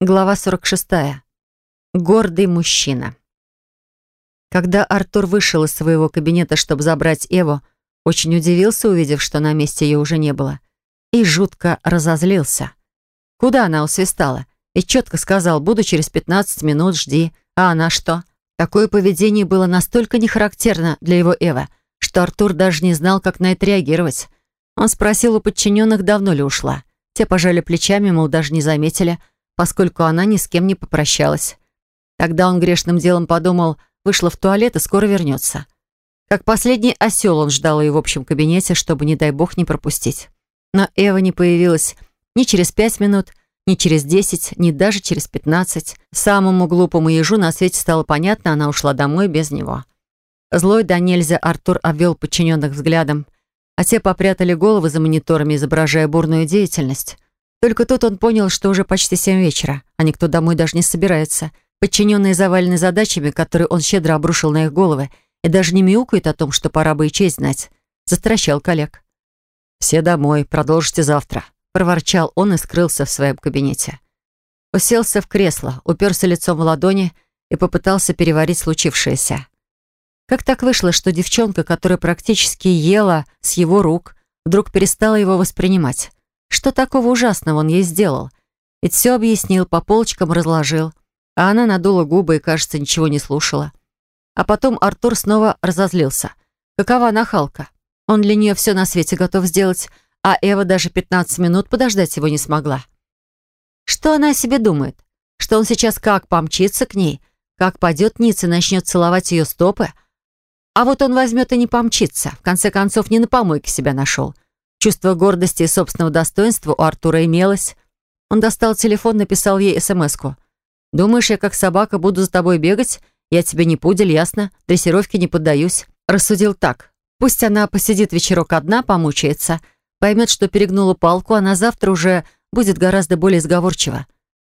Глава 46. Гордый мужчина. Когда Артур вышел из своего кабинета, чтобы забрать Эву, очень удивился, увидев, что на месте ее уже не было. И жутко разозлился. Куда она усвистала? И четко сказал, буду через 15 минут, жди. А она что? Такое поведение было настолько нехарактерно для его Эвы, что Артур даже не знал, как на это реагировать. Он спросил у подчиненных, давно ли ушла. Те пожали плечами, мол, даже не заметили – поскольку она ни с кем не попрощалась. Тогда он грешным делом подумал, вышла в туалет и скоро вернется. Как последний осел он ждал ее в общем кабинете, чтобы, не дай бог, не пропустить. Но Эва не появилась ни через пять минут, ни через десять, ни даже через пятнадцать. Самому глупому ежу на свете стало понятно, она ушла домой без него. Злой да нельзя Артур обвел подчиненных взглядом, а те попрятали головы за мониторами, изображая бурную деятельность. Только тут он понял, что уже почти семь вечера, а никто домой даже не собирается. Подчиненные завалены задачами, которые он щедро обрушил на их головы, и даже не мяукает о том, что пора бы и честь знать. Застращал коллег. «Все домой, продолжите завтра», — проворчал он и скрылся в своем кабинете. Уселся в кресло, уперся лицом в ладони и попытался переварить случившееся. Как так вышло, что девчонка, которая практически ела с его рук, вдруг перестала его воспринимать? Что такого ужасного он ей сделал? Ведь все объяснил, по полочкам разложил. А она надула губы и, кажется, ничего не слушала. А потом Артур снова разозлился. Какова нахалка? Он для нее все на свете готов сделать, а Эва даже 15 минут подождать его не смогла. Что она о себе думает? Что он сейчас как помчится к ней, как пойдет ниц и начнет целовать ее стопы? А вот он возьмет и не помчится. В конце концов, не на помойке себя нашел. Чувство гордости и собственного достоинства у Артура имелось. Он достал телефон, написал ей смс-ку. «Думаешь, я как собака буду за тобой бегать? Я тебе не пудель, ясно? Дрессировке не поддаюсь». Рассудил так. Пусть она посидит вечерок одна, помучается, поймет, что перегнула палку, а на завтра уже будет гораздо более сговорчива.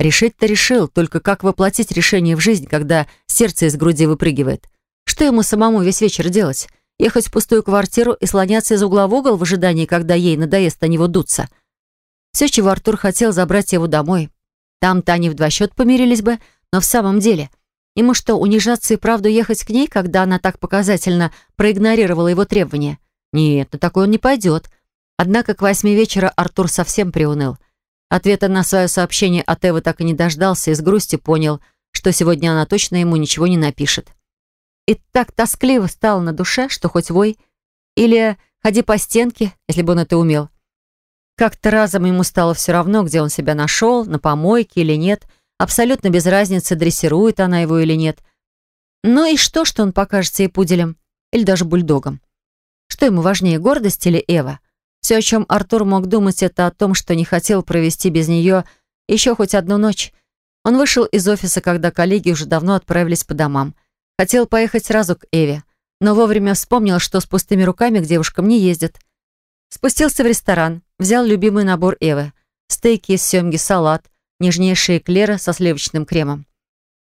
Решить-то решил, только как воплотить решение в жизнь, когда сердце из груди выпрыгивает? Что ему самому весь вечер делать? Ехать в пустую квартиру и слоняться из угла в угол в ожидании, когда ей надоест на него дуться. Все, чего Артур хотел, забрать его домой. Там-то они в два счета помирились бы, но в самом деле... Ему что, унижаться и правду ехать к ней, когда она так показательно проигнорировала его требования? Нет, на такой он не пойдет. Однако к восьми вечера Артур совсем приуныл. Ответа на свое сообщение от Эвы так и не дождался и с грустью понял, что сегодня она точно ему ничего не напишет. И так тоскливо стало на душе, что хоть вой. Или ходи по стенке, если бы он это умел. Как-то разом ему стало все равно, где он себя нашел, на помойке или нет. Абсолютно без разницы, дрессирует она его или нет. Ну и что, что он покажется ей пуделем? Или даже бульдогом? Что ему важнее, гордость или Эва? Все, о чем Артур мог думать, это о том, что не хотел провести без нее еще хоть одну ночь. Он вышел из офиса, когда коллеги уже давно отправились по домам. Хотел поехать сразу к Эве, но вовремя вспомнил, что с пустыми руками к девушкам не ездят. Спустился в ресторан, взял любимый набор Эвы. Стейки из семги, салат, нежнейшие эклеры со сливочным кремом.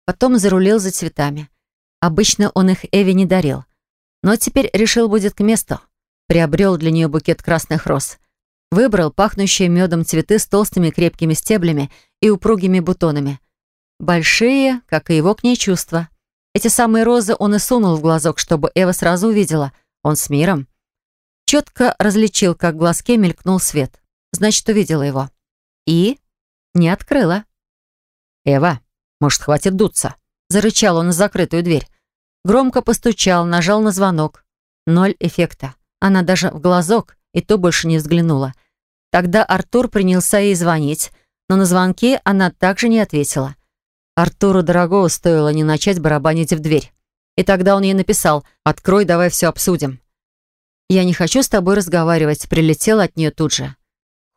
Потом зарулил за цветами. Обычно он их Эве не дарил. Но теперь решил будет к месту. Приобрел для нее букет красных роз. Выбрал пахнущие медом цветы с толстыми крепкими стеблями и упругими бутонами. Большие, как и его к ней чувства. Эти самые розы он и сунул в глазок, чтобы Эва сразу увидела. Он с миром. Четко различил, как в глазке мелькнул свет. Значит, увидела его. И не открыла. «Эва, может, хватит дуться?» Зарычал он на закрытую дверь. Громко постучал, нажал на звонок. Ноль эффекта. Она даже в глазок и то больше не взглянула. Тогда Артур принялся ей звонить, но на звонки она также не ответила. Артуру дорогого стоило не начать барабанить в дверь. И тогда он ей написал «Открой, давай все обсудим». «Я не хочу с тобой разговаривать», прилетел от нее тут же.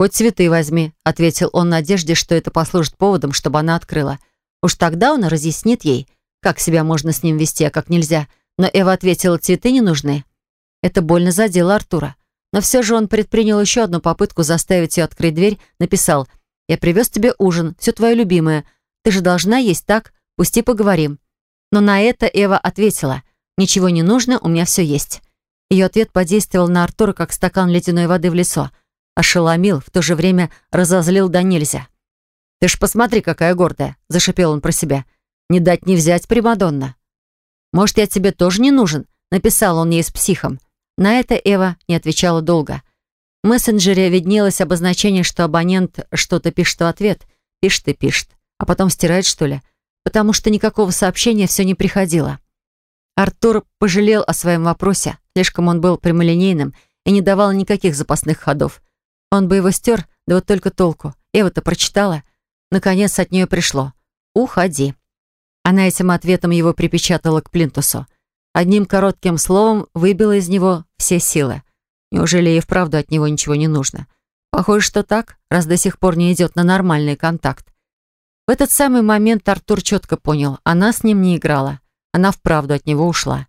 «Хоть цветы возьми», — ответил он в надежде, что это послужит поводом, чтобы она открыла. Уж тогда он разъяснит ей, как себя можно с ним вести, а как нельзя. Но Эва ответила, цветы не нужны. Это больно задело Артура. Но все же он предпринял еще одну попытку заставить ее открыть дверь, написал «Я привез тебе ужин, все твое любимое, ты же должна есть так, пусти поговорим». Но на это Эва ответила, «Ничего не нужно, у меня все есть». Ее ответ подействовал на Артура, как стакан ледяной воды в лицо. Ошеломил, в то же время разозлил до нельзя. «Ты ж посмотри, какая гордая!» — зашипел он про себя. «Не дать не взять, Примадонна!» «Может, я тебе тоже не нужен?» — написал он ей с психом. На это Эва не отвечала долго. В мессенджере виднелось обозначение, что абонент что-то пишет в ответ. Пишет и пишет. А потом стирает, что ли? Потому что никакого сообщения все не приходило. Артур пожалел о своем вопросе. Слишком он был прямолинейным и не давал никаких запасных ходов. Он бы его стер, да вот только толку. Эва-то прочитала. Наконец от нее пришло. «Уходи». Она этим ответом его припечатала к плинтусу. Одним коротким словом выбила из него все силы. Неужели ей вправду от него ничего не нужно? Похоже, что так, раз до сих пор не идет на нормальный контакт. В этот самый момент Артур четко понял, она с ним не играла. Она вправду от него ушла.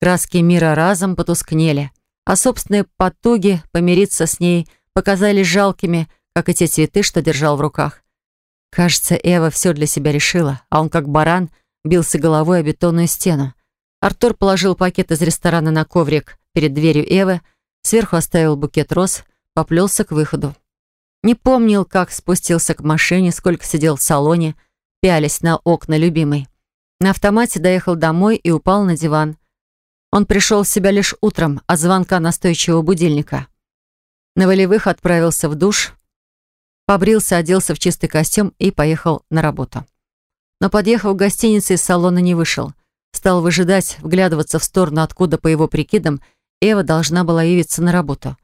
Краски мира разом потускнели, а собственные потуги помириться с ней показались жалкими, как и те цветы, что держал в руках. Кажется, Эва все для себя решила, а он, как баран, бился головой о бетонную стену. Артур положил пакет из ресторана на коврик перед дверью Эвы, сверху оставил букет роз, поплелся к выходу. Не помнил, как спустился к машине, сколько сидел в салоне, пялись на окна любимой. На автомате доехал домой и упал на диван. Он пришел в себя лишь утром от звонка настойчивого будильника. На волевых отправился в душ, побрился, оделся в чистый костюм и поехал на работу. Но, подъехав к гостинице, из салона не вышел. Стал выжидать, вглядываться в сторону, откуда, по его прикидам, Эва должна была явиться на работу.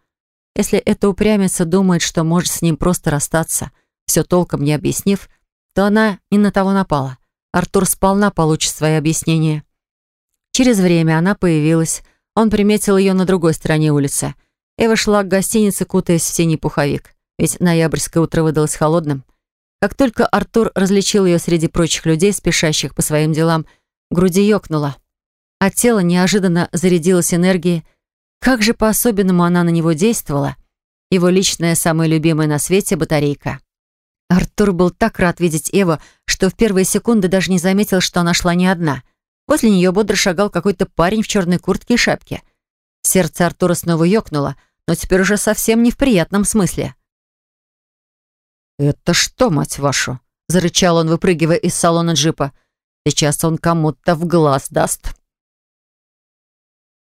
Если эта упрямица думает, что может с ним просто расстаться, все толком не объяснив, то она не на того напала. Артур сполна получит свои объяснения. Через время она появилась. Он приметил ее на другой стороне улицы. Эва шла к гостинице, кутаясь в синий пуховик. Ведь ноябрьское утро выдалось холодным. Как только Артур различил ее среди прочих людей, спешащих по своим делам, груди ёкнуло. А тело неожиданно зарядилось энергией, как же по-особенному она на него действовала. Его личная, самая любимая на свете батарейка. Артур был так рад видеть Эву, что в первые секунды даже не заметил, что она шла не одна. Возле нее бодро шагал какой-то парень в черной куртке и шапке. Сердце Артура снова ёкнуло, но теперь уже совсем не в приятном смысле. «Это что, мать вашу?» — зарычал он, выпрыгивая из салона джипа. «Сейчас он кому-то в глаз даст».